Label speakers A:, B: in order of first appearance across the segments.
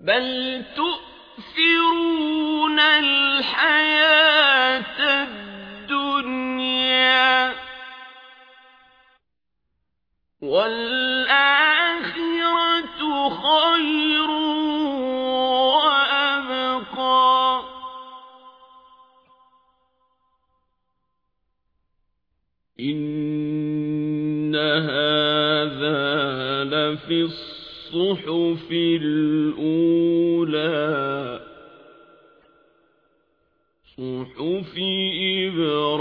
A: بل تؤثرون الحياة الدنيا والآخرة خير وأبقى إن هذا لفي الصحف الأولى. صحف إبراهيم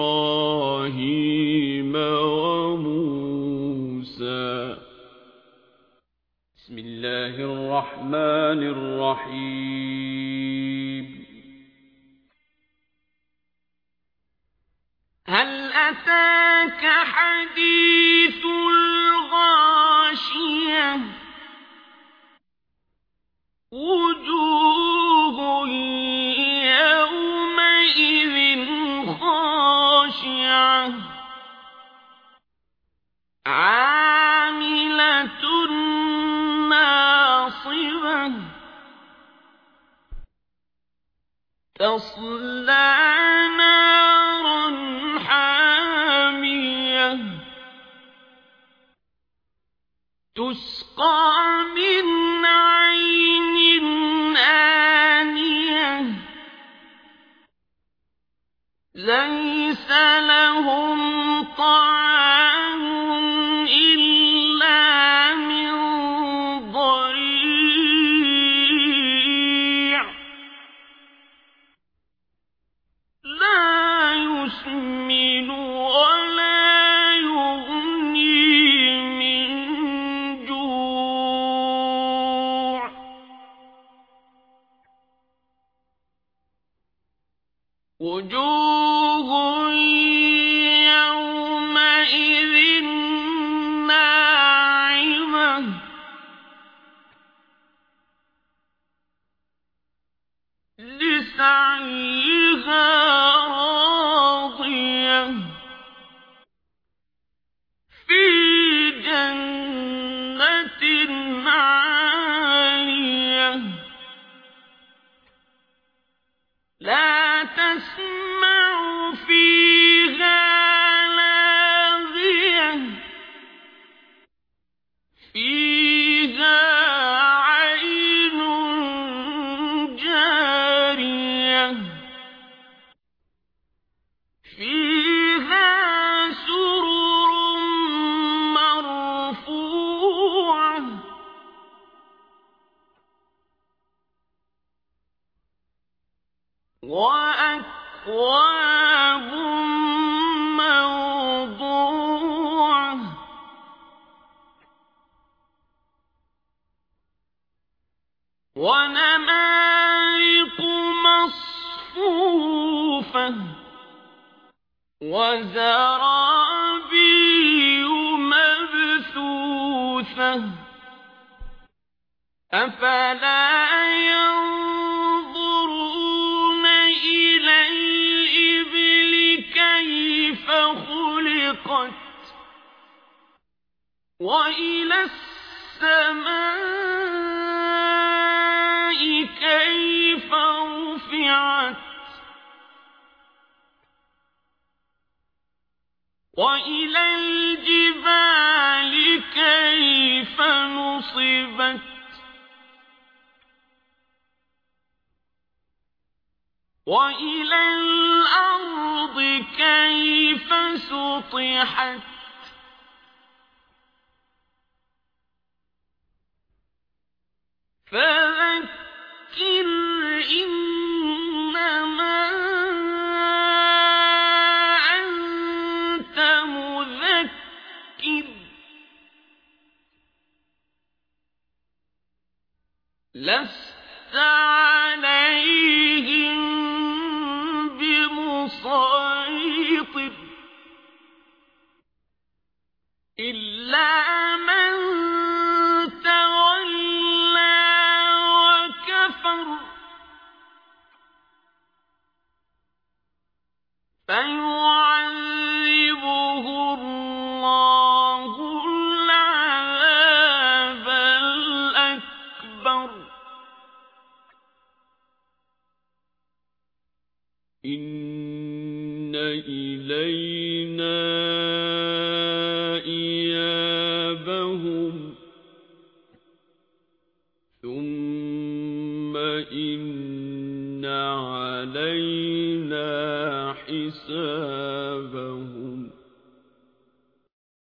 A: وموسى. بسم الله الرحمن الرحيم. هل أتاك حديث وجوه يومئذ خاشعة. عاملة ناصبة. تصلى وجوه الشيء وأكواب موضوعة. ونمارق مصفوفة. وزرابي مبثوثة. أفلا وإلى السماء كيف رفعت؟ وإلى الجبال كيف نصبت؟ وإلى الأرض كيف سطحت؟ فذكر إنما أنت مذكر. لست عليهم بمسيطر إلا إن إلينا إيابهم ثم إن علينا حسابهم